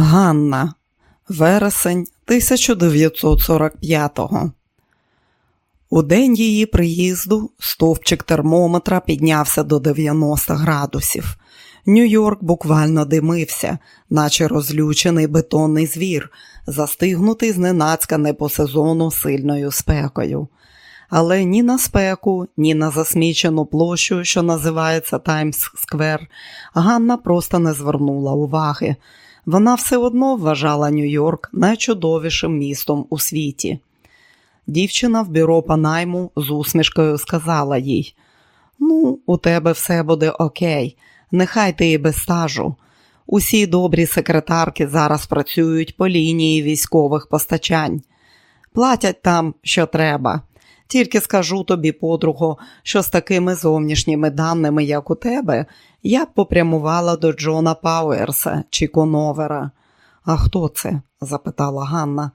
Ганна, вересень 1945-го. У день її приїзду стовпчик термометра піднявся до 90 градусів. Нью-Йорк буквально димився, наче розлючений бетонний звір, застигнутий зненацька не по сезону сильною спекою. Але ні на спеку, ні на засмічену площу, що називається Таймс Сквер, Ганна просто не звернула уваги. Вона все одно вважала Нью-Йорк найчудовішим містом у світі. Дівчина в бюро по найму з усмішкою сказала їй: Ну, у тебе все буде окей, нехай ти і без стажу. Усі добрі секретарки зараз працюють по лінії військових постачань. Платять там, що треба. Тільки скажу тобі, подруго, що з такими зовнішніми даними, як у тебе, я б попрямувала до Джона Пауерса чи Коновера. А хто це? запитала Ганна.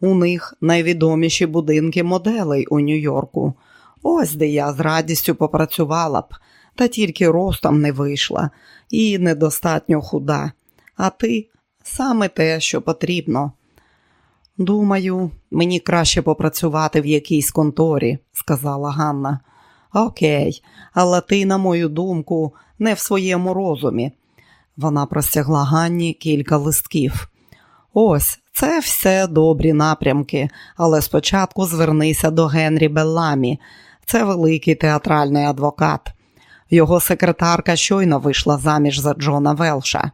У них найвідоміші будинки моделей у Нью-Йорку. Ось де я з радістю попрацювала б, та тільки ростом не вийшла і недостатньо худа. А ти саме те, що потрібно. Думаю, мені краще попрацювати в якійсь конторі, сказала Ганна. Окей, але ти, на мою думку, не в своєму розумі. Вона простягла Ганні кілька листків. Ось це все добрі напрямки, але спочатку звернися до Генрі Белламі. Це великий театральний адвокат. Його секретарка щойно вийшла заміж за Джона Велша.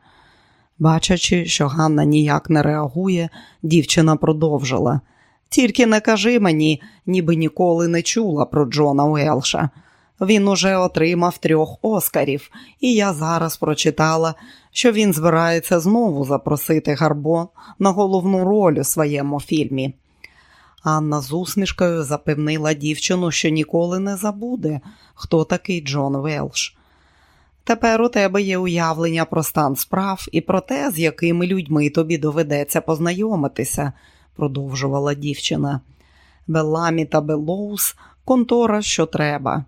Бачачи, що Ганна ніяк не реагує, дівчина продовжила. Тільки не кажи мені, ніби ніколи не чула про Джона Уелша. Він уже отримав трьох оскарів, і я зараз прочитала, що він збирається знову запросити Гарбо на головну роль у своєму фільмі. Анна з усмішкою запевнила дівчину, що ніколи не забуде, хто такий Джон Велш. Тепер у тебе є уявлення про стан справ і про те, з якими людьми тобі доведеться познайомитися, продовжувала дівчина. Белламі та Белоус контора, що треба,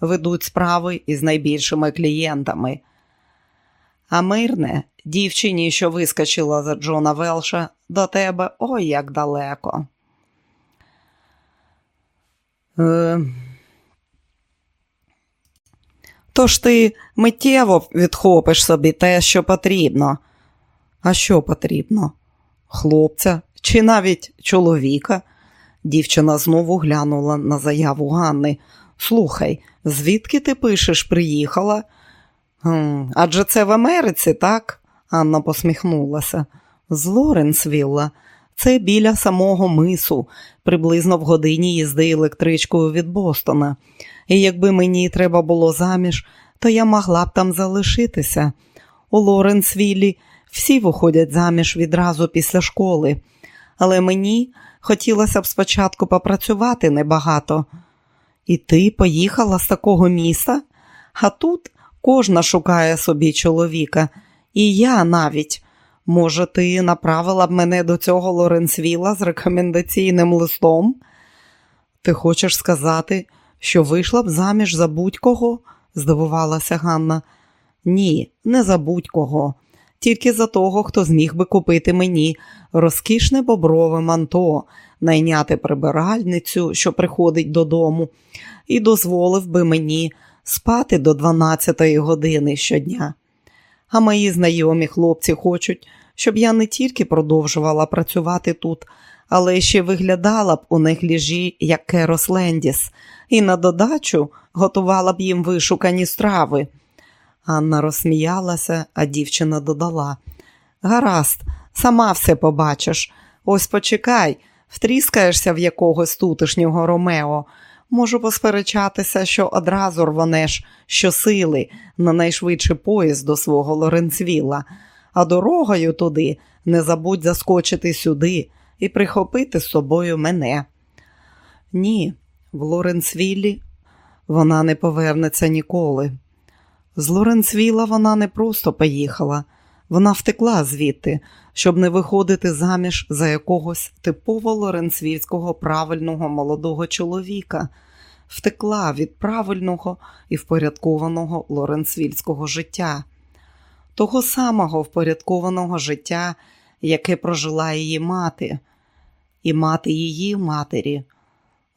ведуть справи із найбільшими клієнтами. А мирне, дівчині, що вискочила за Джона Велша, до тебе ой як далеко. Е... Тож ти миттєво відхопиш собі те, що потрібно. А що потрібно? Хлопця чи навіть чоловіка? Дівчина знову глянула на заяву Ганни. Слухай, звідки ти пишеш, приїхала? «Хм, Адже це в Америці, так? Анна посміхнулася. З Лоренсвілла. Це біля самого мису, приблизно в годині їзди електричкою від Бостона. І якби мені треба було заміж, то я могла б там залишитися. У Лоренсвіллі всі виходять заміж відразу після школи, але мені хотілося б спочатку попрацювати небагато. І ти поїхала з такого міста, а тут кожна шукає собі чоловіка, і я навіть. Може, ти направила б мене до цього Лоренсвіла з рекомендаційним листом? Ти хочеш сказати, що вийшла б заміж за будь-кого? здивувалася Ганна. Ні, не за будь-кого, тільки за того, хто зміг би купити мені розкішне боброве манто, найняти прибиральницю, що приходить додому, і дозволив би мені спати до 12-ї години щодня. А мої знайомі хлопці хочуть, щоб я не тільки продовжувала працювати тут, але ще виглядала б у них ліжі, як Керос Лендіс, і на додачу готувала б їм вишукані страви. Анна розсміялася, а дівчина додала Гаразд, сама все побачиш. Ось почекай, втріскаєшся в якогось тутешнього Ромео. Можу посперечатися, що одразу рванеш щосили на найшвидший поїзд до свого Лоренцвіла, а дорогою туди не забудь заскочити сюди і прихопити з собою мене. Ні, в Лоренцвіллі вона не повернеться ніколи. З Лоренцвіла вона не просто поїхала, вона втекла звідти, щоб не виходити заміж за якогось типово лоренцвільського правильного молодого чоловіка, втекла від правильного і впорядкованого лоренцвільського життя, того самого впорядкованого життя, яке прожила її мати, і мати її матері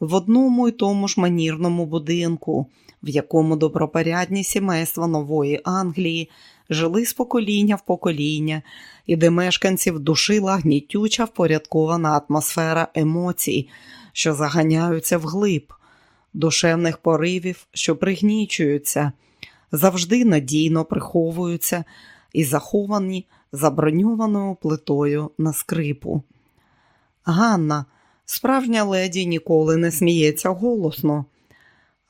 в одному і тому ж манірному будинку, в якому добропорядні сімейства Нової Англії жили з покоління в покоління, і де мешканців душила гнітюча впорядкована атмосфера емоцій, що заганяються вглиб, душевних поривів, що пригнічуються, завжди надійно приховуються і заховані заброньованою плитою на скрипу. Ганна, справжня леді ніколи не сміється голосно.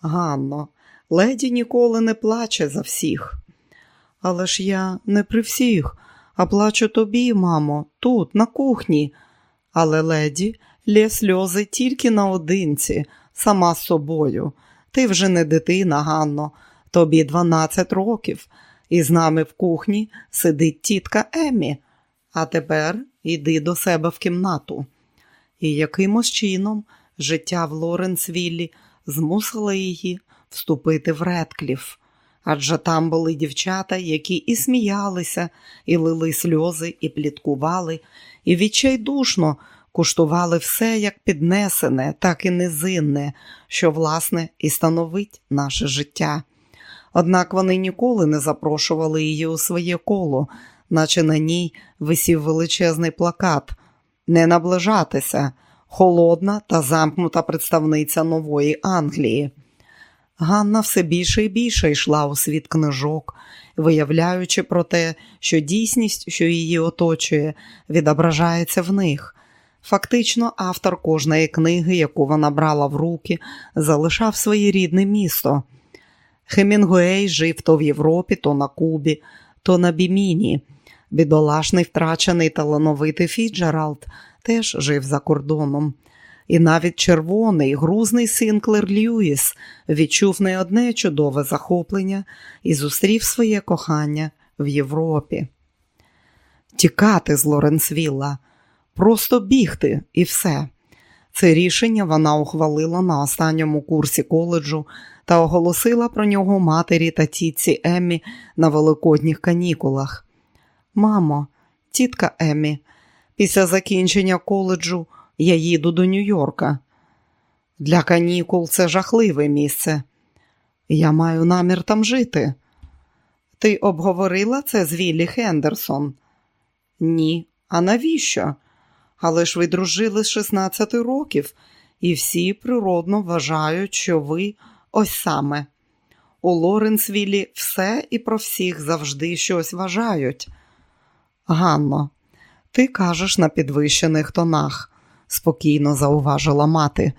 Ганно, леді ніколи не плаче за всіх. Але ж я не при всіх, а плачу тобі, мамо, тут, на кухні. Але леді лє сльози тільки наодинці, сама з собою. Ти вже не дитина, Ганно, тобі 12 років, і з нами в кухні сидить тітка Емі. А тепер іди до себе в кімнату. І якимось чином життя в Лоренсвіллі змусило її вступити в Редкліф адже там були дівчата, які і сміялися, і лили сльози, і пліткували, і відчайдушно куштували все як піднесене, так і низинне, що, власне, і становить наше життя. Однак вони ніколи не запрошували її у своє коло, наче на ній висів величезний плакат не наближатися, холодна та замкнута представниця нової Англії. Ганна все більше і більше йшла у світ книжок, виявляючи про те, що дійсність, що її оточує, відображається в них. Фактично, автор кожної книги, яку вона брала в руки, залишав своє рідне місто. Хемінгуей жив то в Європі, то на Кубі, то на Біміні. Бідолашний втрачений талановитий Фіцджеральд теж жив за кордоном. І навіть червоний, грузний Синклер Льюіс відчув не одне чудове захоплення і зустрів своє кохання в Європі. Тікати з Лоренсвілла, просто бігти і все. Це рішення вона ухвалила на останньому курсі коледжу та оголосила про нього матері та тітці Еммі на великодніх канікулах. Мамо, тітка Еммі, після закінчення коледжу. Я їду до Нью-Йорка. Для канікул це жахливе місце. Я маю намір там жити. Ти обговорила це з Віллі Хендерсон? Ні. А навіщо? Але ж ви дружили з 16 років, і всі природно вважають, що ви ось саме. У Лоренсвілі все і про всіх завжди щось вважають. Ганно, ти кажеш на підвищених тонах спокійно зауважила мати.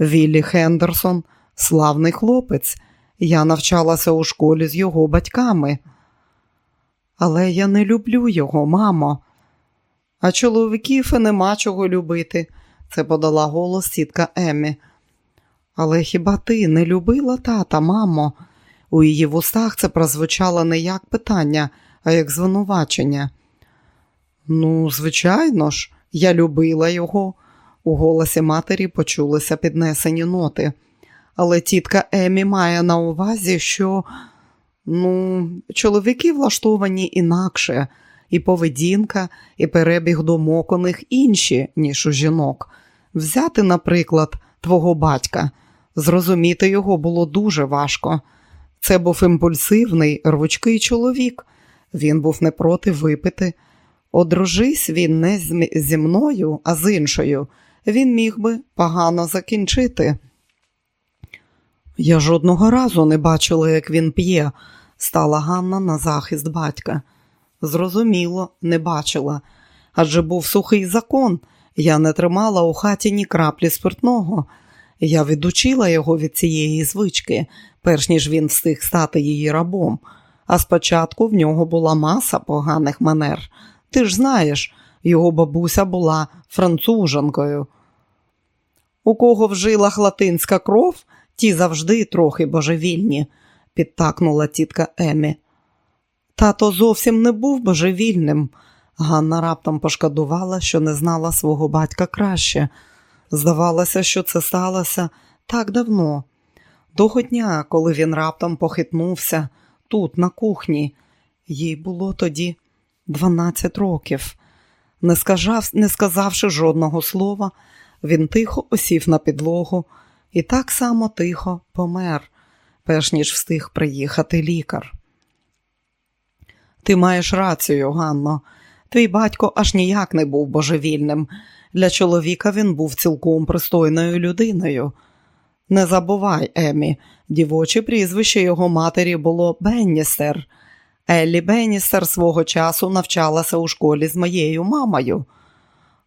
Віллі Хендерсон славний хлопець. Я навчалася у школі з його батьками. Але я не люблю його, мамо. А чоловіків і нема чого любити, це подала голос тітка Емі. Але хіба ти не любила тата, мамо? У її вустах це прозвучало не як питання, а як звинувачення. Ну, звичайно ж, я любила його. У голосі матері почулися піднесені ноти. Але тітка Емі має на увазі, що ну, чоловіки влаштовані інакше, і поведінка, і перебіг думок у них інші, ніж у жінок. Взяти, наприклад, твого батька, зрозуміти його було дуже важко. Це був імпульсивний, рвучкий чоловік. Він був не проти випити. Одружись він не зі мною, а з іншою він міг би погано закінчити. Я жодного разу не бачила, як він п'є, стала Ганна на захист батька. Зрозуміло, не бачила. Адже був сухий закон, я не тримала у хаті ні краплі спиртного. Я відучила його від цієї звички, перш ніж він встиг стати її рабом. А спочатку в нього була маса поганих манер. Ти ж знаєш, його бабуся була француженкою. У кого в жилах латинська кров, ті завжди трохи божевільні, підтакнула тітка Емі. Тато зовсім не був божевільним. Ганна раптом пошкодувала, що не знала свого батька краще. Здавалося, що це сталося так давно. Того дня, коли він раптом похитнувся тут, на кухні, їй було тоді 12 років. Не, скажав, не сказавши жодного слова, він тихо осів на підлогу і так само тихо помер, перш ніж встиг приїхати лікар. Ти маєш рацію, Ганно. Твій батько аж ніяк не був божевільним. Для чоловіка він був цілком пристойною людиною. Не забувай, Емі, дівоче прізвище його матері було Бенністер. Еллі Бенністер свого часу навчалася у школі з моєю мамою.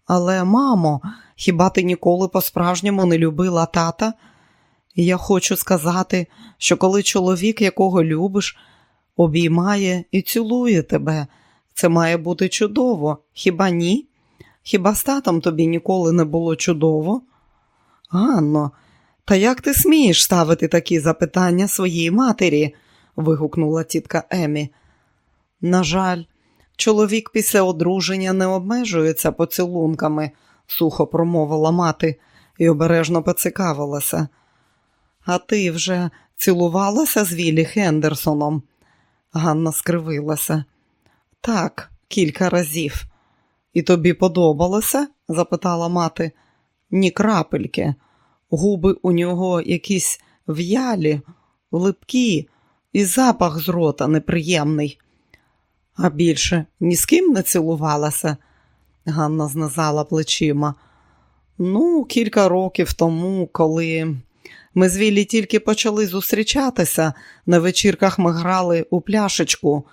Але, мамо, хіба ти ніколи по-справжньому не любила тата? Я хочу сказати, що коли чоловік, якого любиш, обіймає і цілує тебе, це має бути чудово, хіба ні? Хіба з татом тобі ніколи не було чудово? Ганно, та як ти смієш ставити такі запитання своїй матері? вигукнула тітка Емі. На жаль, чоловік після одруження не обмежується поцілунками, сухо промовила мати і обережно поцікавилася. А ти вже цілувалася з Віллі Хендерсоном? Ганна скривилася. Так, кілька разів. І тобі подобалося? запитала мати. Ні крапельки. Губи у нього якісь в'ялі, липкі, і запах з рота неприємний. А більше ні з ким не цілувалася, Ганна знизала плечима. Ну, кілька років тому, коли ми з Віллі тільки почали зустрічатися, на вечірках ми грали у пляшечку.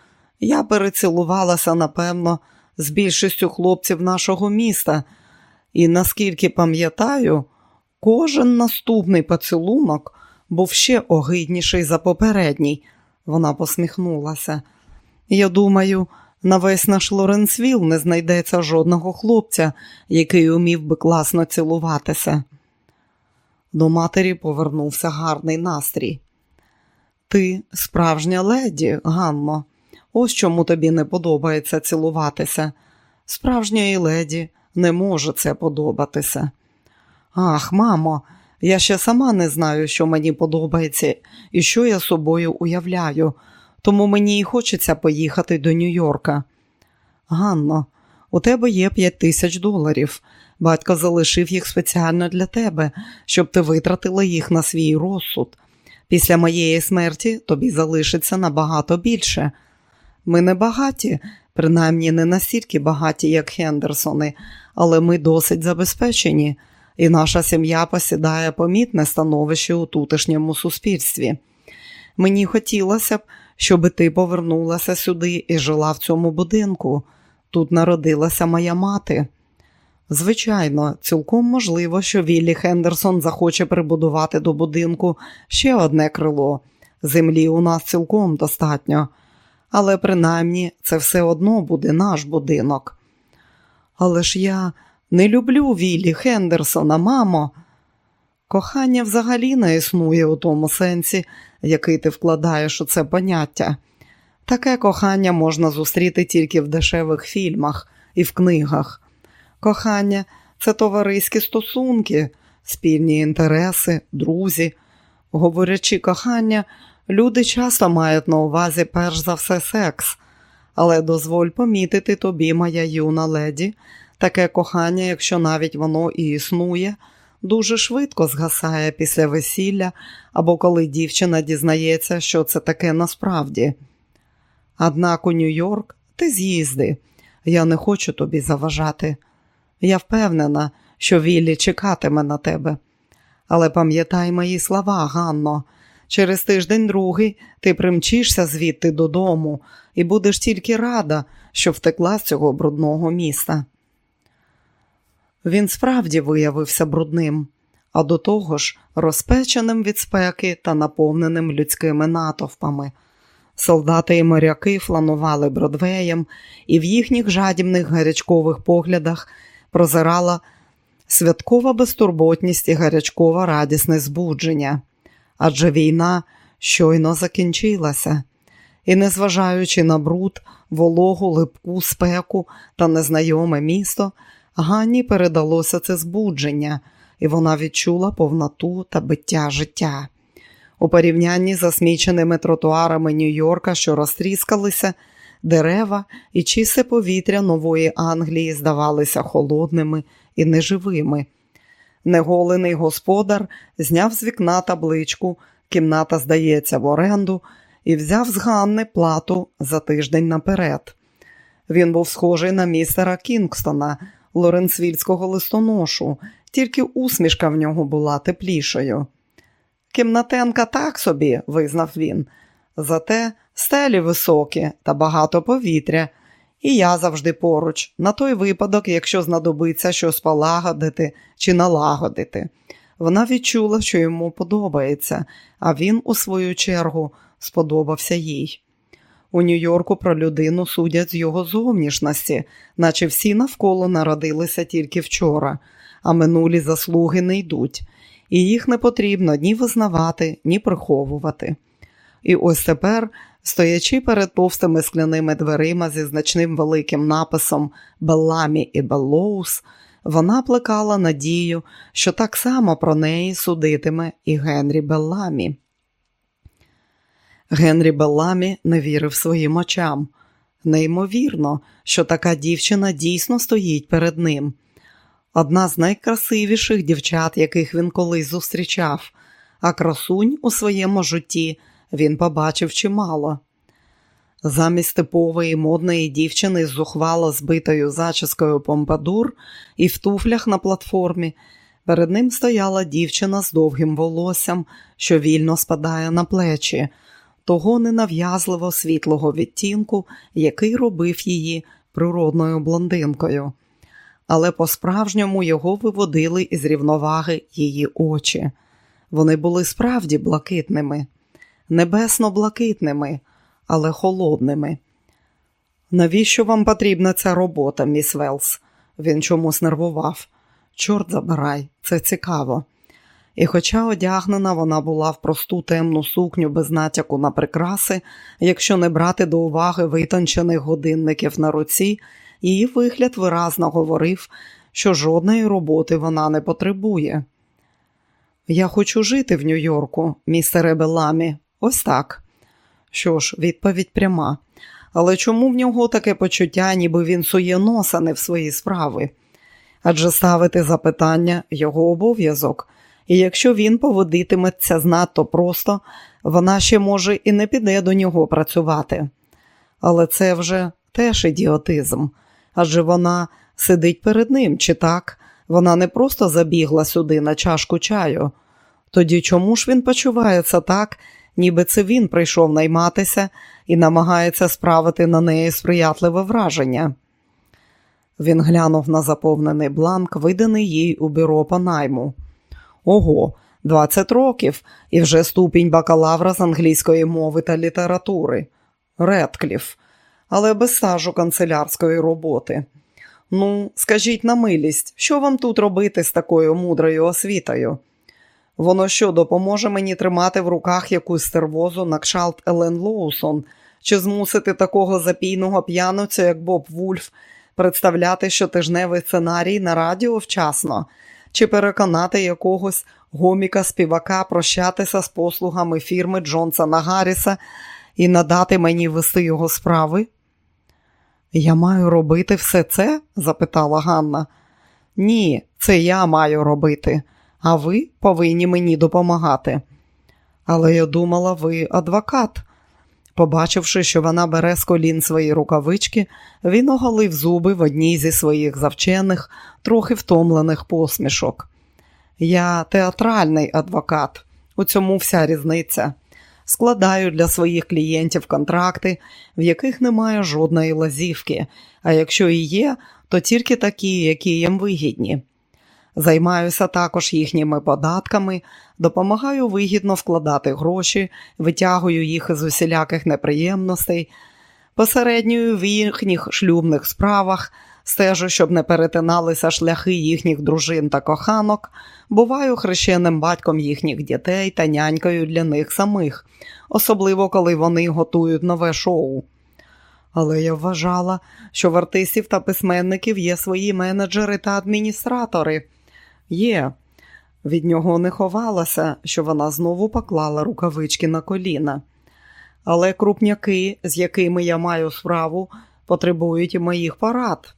Я перецілувалася, напевно, з більшістю хлопців нашого міста, і наскільки пам'ятаю, кожен наступний поцілунок був ще огидніший за попередній. Вона посміхнулася. Я думаю, на весь наш Лоренсвіл не знайдеться жодного хлопця, який умів би класно цілуватися. До матері повернувся гарний настрій. Ти справжня леді, Ганно, ось чому тобі не подобається цілуватися. Справжньої леді не може це подобатися. Ах, мамо, я ще сама не знаю, що мені подобається і що я собою уявляю, тому мені і хочеться поїхати до Нью-Йорка. Ганно, у тебе є п'ять тисяч доларів. Батько залишив їх спеціально для тебе, щоб ти витратила їх на свій розсуд. Після моєї смерті тобі залишиться набагато більше. Ми не багаті, принаймні не настільки багаті, як Хендерсони, але ми досить забезпечені, і наша сім'я посідає помітне становище у тутешньому суспільстві. Мені хотілося б, щоб ти повернулася сюди і жила в цьому будинку. Тут народилася моя мати. Звичайно, цілком можливо, що Віллі Хендерсон захоче прибудувати до будинку ще одне крило. Землі у нас цілком достатньо, але принаймні це все одно буде наш будинок. Але ж я не люблю Віллі Хендерсона, мамо. Кохання взагалі не існує у тому сенсі, який ти вкладаєш у це поняття. Таке кохання можна зустріти тільки в дешевих фільмах і в книгах. Кохання це товариські стосунки, спільні інтереси, друзі. Говорячи кохання, люди часто мають на увазі перш за все секс, але дозволь помітити тобі, моя юна леді, таке кохання, якщо навіть воно і існує, дуже швидко згасає після весілля або коли дівчина дізнається, що це таке насправді. Однак у Нью-Йорк ти з'їзди, я не хочу тобі заважати. Я впевнена, що Віллі чекатиме на тебе. Але пам'ятай мої слова, Ганно, через тиждень другий ти примчишся звідти додому і будеш тільки рада, що втекла з цього брудного міста. Він справді виявився брудним, а до того ж розпеченим від спеки та наповненим людськими натовпами. Солдати і моряки фланували Бродвеєм, і в їхніх жадібних гарячкових поглядах прозирала святкова безтурботність і гарячкове радісне збудження, адже війна щойно закінчилася, і, незважаючи на бруд, вологу, липку, спеку та незнайоме місто, Ганні передалося це збудження, і вона відчула повноту та биття життя. У порівнянні з засміченими тротуарами Нью-Йорка, що розтріскалися, дерева і чисте повітря нової Англії здавалися холодними і неживими. Неголений господар зняв з вікна табличку, кімната здається в оренду, і взяв з Ганни плату за тиждень наперед. Він був схожий на містера Кінгстона, Лоренцвільського листоношу, тільки усмішка в нього була теплішою. Кімнатенка так собі, визнав він, зате стелі високі та багато повітря, і я завжди поруч, на той випадок, якщо знадобиться щось полагодити чи налагодити. Вона відчула, що йому подобається, а він, у свою чергу, сподобався їй. У Нью-Йорку про людину судять з його зовнішності, наче всі навколо народилися тільки вчора, а минулі заслуги не йдуть, і їх не потрібно ні визнавати, ні приховувати. І ось тепер, стоячи перед товстими скляними дверима зі значним великим написом Белламі і Беллоус, вона плекала надію, що так само про неї судитиме і Генрі Белламі. Генрі Белламі не вірив своїм очам. Неймовірно, що така дівчина дійсно стоїть перед ним. Одна з найкрасивіших дівчат, яких він колись зустрічав, а красунь у своєму житті він побачив чимало. Замість типової модної дівчини з зухвало збитою зачіскою помпадур і в туфлях на платформі, перед ним стояла дівчина з довгим волоссям, що вільно спадає на плечі того ненав'язливо світлого відтінку, який робив її природною блондинкою. Але по-справжньому його виводили із рівноваги її очі. Вони були справді блакитними, небесно-блакитними, але холодними. Навіщо вам потрібна ця робота, міс Велс? Він чомусь нервував. Чорт забирай, це цікаво. І, хоча одягнена вона була в просту темну сукню без натяку на прикраси, якщо не брати до уваги витончених годинників на руці, її вигляд виразно говорив, що жодної роботи вона не потребує. Я хочу жити в Нью-Йорку, містере Беламі, ось так. Що ж, відповідь пряма. Але чому в нього таке почуття, ніби він сує носа не в свої справи? Адже ставити запитання його обов'язок і якщо він поводитиметься знато просто, вона ще може і не піде до нього працювати. Але це вже теж ідіотизм, адже вона сидить перед ним, чи так? Вона не просто забігла сюди на чашку чаю. Тоді чому ж він почувається так, ніби це він прийшов найматися і намагається справити на неї сприятливе враження? Він глянув на заповнений бланк, виданий їй у бюро по найму. Ого, 20 років і вже ступінь бакалавра з англійської мови та літератури. Редкліф, але без стажу канцелярської роботи. Ну, скажіть на милість, що вам тут робити з такою мудрою освітою? Воно що допоможе мені тримати в руках якусь стервозу на кшалт Елен Лоусон, чи змусити такого запійного п'яноця, як Боб Вульф, представляти щотижневий сценарій на радіо вчасно, чи переконати якогось гоміка-співака прощатися з послугами фірми Джонсона Гарріса і надати мені вести його справи? Я маю робити все це? запитала Ганна. Ні, це я маю робити, а ви повинні мені допомагати. Але я думала, ви адвокат. Побачивши, що вона бере з колін свої рукавички, він оголив зуби в одній зі своїх завчених, трохи втомлених посмішок. Я театральний адвокат, у цьому вся різниця. Складаю для своїх клієнтів контракти, в яких немає жодної лазівки, а якщо і є, то тільки такі, які їм вигідні. Займаюся також їхніми податками, допомагаю вигідно вкладати гроші, витягую їх із усіляких неприємностей, посередньою в їхніх шлюбних справах, стежу, щоб не перетиналися шляхи їхніх дружин та коханок, буваю хрещеним батьком їхніх дітей та нянькою для них самих, особливо коли вони готують нове шоу. Але я вважала, що в артистів та письменників є свої менеджери та адміністратори. Є. Від нього не ховалася, що вона знову поклала рукавички на коліна. Але крупняки, з якими я маю справу, потребують і моїх порад.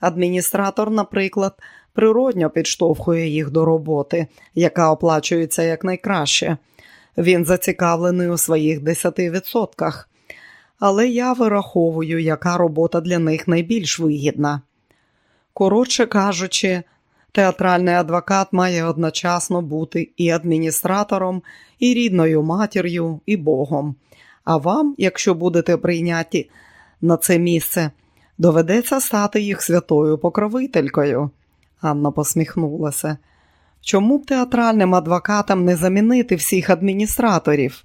Адміністратор, наприклад, природньо підштовхує їх до роботи, яка оплачується якнайкраще. Він зацікавлений у своїх 10%. Але я вираховую, яка робота для них найбільш вигідна. Коротше кажучи, театральний адвокат має одночасно бути і адміністратором, і рідною матір'ю, і Богом. А вам, якщо будете прийняті на це місце, доведеться стати їх святою покровителькою. Анна посміхнулася. Чому б театральним адвокатам не замінити всіх адміністраторів?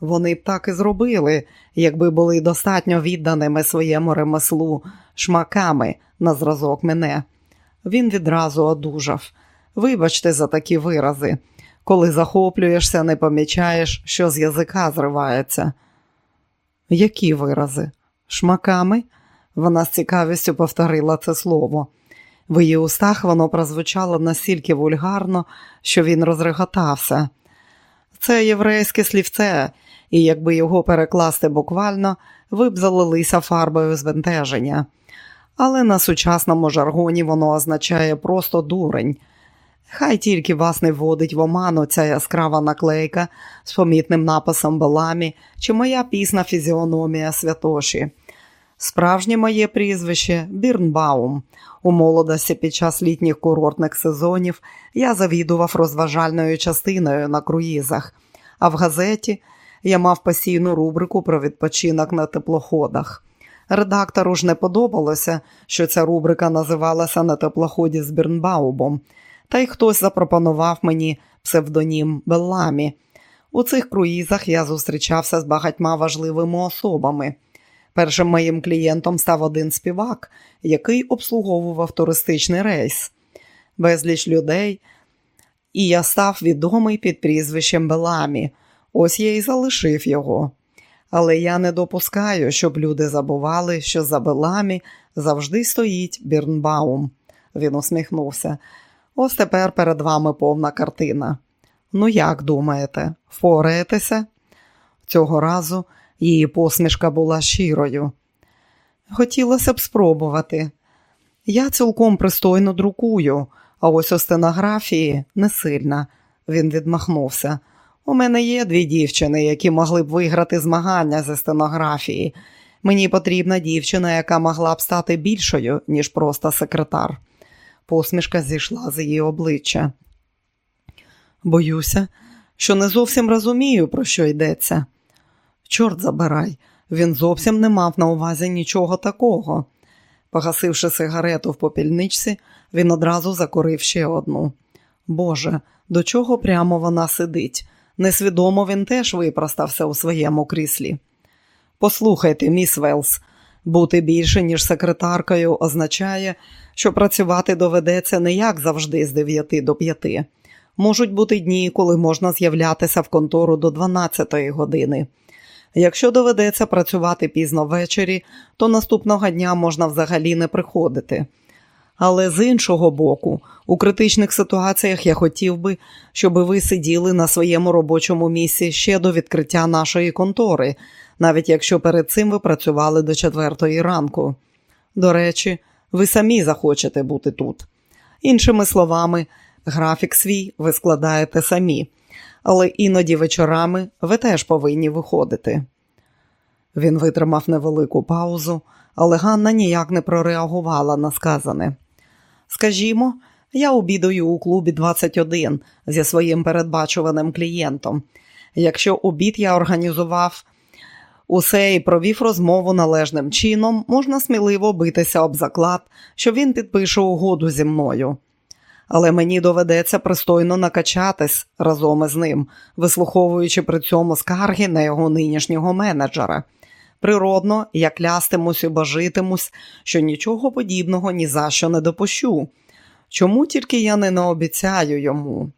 Вони б так і зробили, якби були достатньо відданими своєму ремеслу шмаками на зразок мене. Він відразу одужав. Вибачте за такі вирази. Коли захоплюєшся, не помічаєш, що з язика зривається. Які вирази? Шмаками? Вона з цікавістю повторила це слово. В її устах воно прозвучало настільки вульгарно, що він розреготався. Це єврейське слівце, і якби його перекласти буквально, ви б залилися фарбою збентеження. Але на сучасному жаргоні воно означає просто дурень. Хай тільки вас не вводить в оману ця яскрава наклейка з помітним написом Беламі чи моя пісна фізіономія святоші. Справжнє моє прізвище Бірнбаум. У молодості під час літніх курортних сезонів я завідував розважальною частиною на круїзах, а в газеті я мав постійну рубрику про відпочинок на теплоходах. Редактору ж не подобалося, що ця рубрика називалася на теплоході з Бірнбаубом, та й хтось запропонував мені псевдонім Белламі. У цих круїзах я зустрічався з багатьма важливими особами. Першим моїм клієнтом став один співак, який обслуговував туристичний рейс, безліч людей, і я став відомий під прізвищем Беламі. Ось я і залишив його. Але я не допускаю, щоб люди забували, що за Беламі завжди стоїть Бірнбаум. Він усміхнувся. Ось тепер перед вами повна картина. Ну, як думаєте, впораєтеся? Цього разу її посмішка була щирою. Хотілося б спробувати. Я цілком пристойно друкую, а ось у стенографії не сильна. Він відмахнувся. У мене є дві дівчини, які могли б виграти змагання зі стенографії. Мені потрібна дівчина, яка могла б стати більшою, ніж просто секретар. Посмішка зійшла з її обличчя. Боюся, що не зовсім розумію, про що йдеться. Чорт забирай, він зовсім не мав на увазі нічого такого. Погасивши сигарету в попільничці, він одразу закурив ще одну. Боже, до чого прямо вона сидить? Несвідомо він теж випростався у своєму кріслі. Послухайте, міс Велс, бути більше, ніж секретаркою, означає, що працювати доведеться не як завжди з 9 до 5. Можуть бути дні, коли можна з'являтися в контору до 12 години. Якщо доведеться працювати пізно ввечері, то наступного дня можна взагалі не приходити. Але з іншого боку, у критичних ситуаціях я хотів би, щоб ви сиділи на своєму робочому місці ще до відкриття нашої контори, навіть якщо перед цим ви працювали до четвертої ранку. До речі, ви самі захочете бути тут. Іншими словами, графік свій ви складаєте самі, але іноді вечорами ви теж повинні виходити. Він витримав невелику паузу, але Ганна ніяк не прореагувала на сказане. Скажімо, я обідаю у клубі 21 зі своїм передбачуваним клієнтом. Якщо обід я організував усе і провів розмову належним чином, можна сміливо битися об заклад, що він підпише угоду зі мною. Але мені доведеться пристойно накачатись разом із ним, вислуховуючи при цьому скарги на його нинішнього менеджера. Природно, я клястимусь і бажитимусь, що нічого подібного ні за що не допущу. Чому тільки я не наобіцяю йому?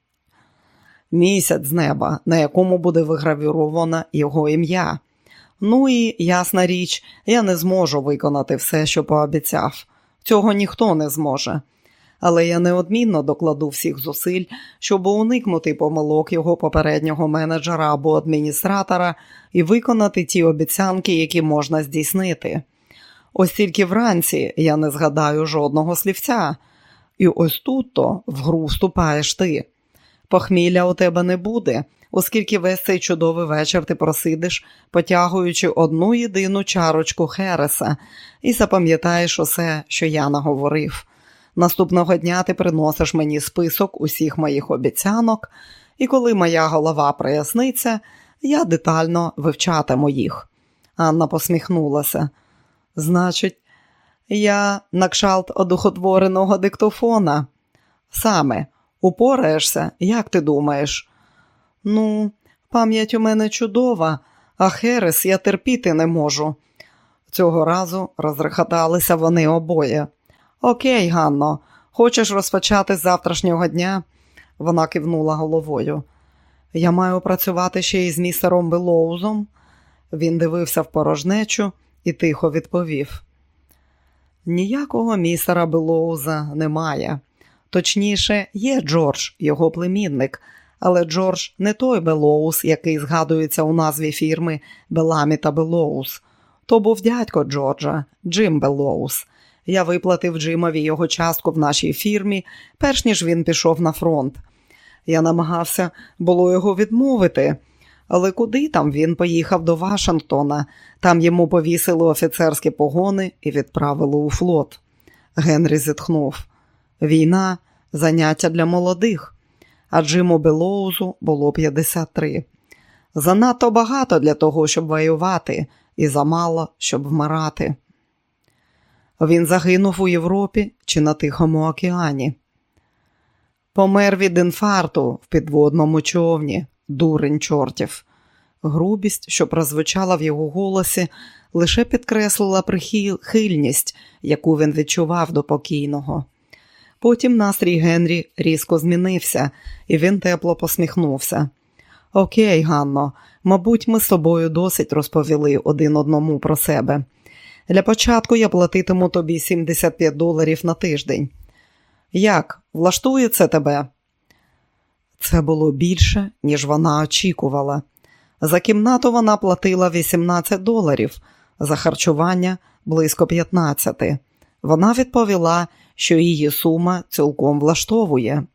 Місяць з неба, на якому буде вигравіровано його ім'я. Ну і, ясна річ, я не зможу виконати все, що пообіцяв. Цього ніхто не зможе. Але я неодмінно докладу всіх зусиль, щоб уникнути помилок його попереднього менеджера або адміністратора і виконати ті обіцянки, які можна здійснити. Ось тільки вранці я не згадаю жодного слівця, і ось тут то в гру вступаєш ти. Похмілля у тебе не буде, оскільки весь цей чудовий вечір ти просидиш, потягуючи одну єдину чарочку Хереса, і запам'ятаєш усе, що я наговорив. Наступного дня ти приносиш мені список усіх моїх обіцянок, і коли моя голова проясниться, я детально вивчатиму їх. Анна посміхнулася. Значить, я на кшалт одухотвореного диктофона. Саме, упораєшся, як ти думаєш? Ну, пам'ять у мене чудова, а Херес я терпіти не можу. Цього разу розрехоталися вони обоє. Окей, Ганно, хочеш розпочати з завтрашнього дня? Вона кивнула головою. Я маю працювати ще й з містером Белоузом. Він дивився в порожнечу і тихо відповів: Ніякого містера Белоуза немає. Точніше, є Джордж, його племінник, але Джордж не той Белоуз, який згадується у назві фірми Беламі та Белоуз. То був дядько Джорджа, Джим Белоуз. Я виплатив Джимові його частку в нашій фірмі, перш ніж він пішов на фронт. Я намагався було його відмовити, але куди там він поїхав до Вашингтона, там йому повісили офіцерські погони і відправили у флот. Генрі зітхнув. Війна заняття для молодих, а Джиму Белоузу було 53. Занадто багато для того, щоб воювати, і замало, щоб вмирати. Він загинув у Європі чи на Тихому океані. Помер від інфаркту в підводному човні, дурень чортів. Грубість, що прозвучала в його голосі, лише підкреслила прихильність, яку він відчував до покійного. Потім настрій Генрі різко змінився, і він тепло посміхнувся. Окей, Ганно, мабуть, ми з тобою досить розповіли один одному про себе. Для початку я платитиму тобі 75 доларів на тиждень. Як, влаштує це тебе? Це було більше, ніж вона очікувала. За кімнату вона платила 18 доларів, за харчування близько 15. Вона відповіла, що її сума цілком влаштовує.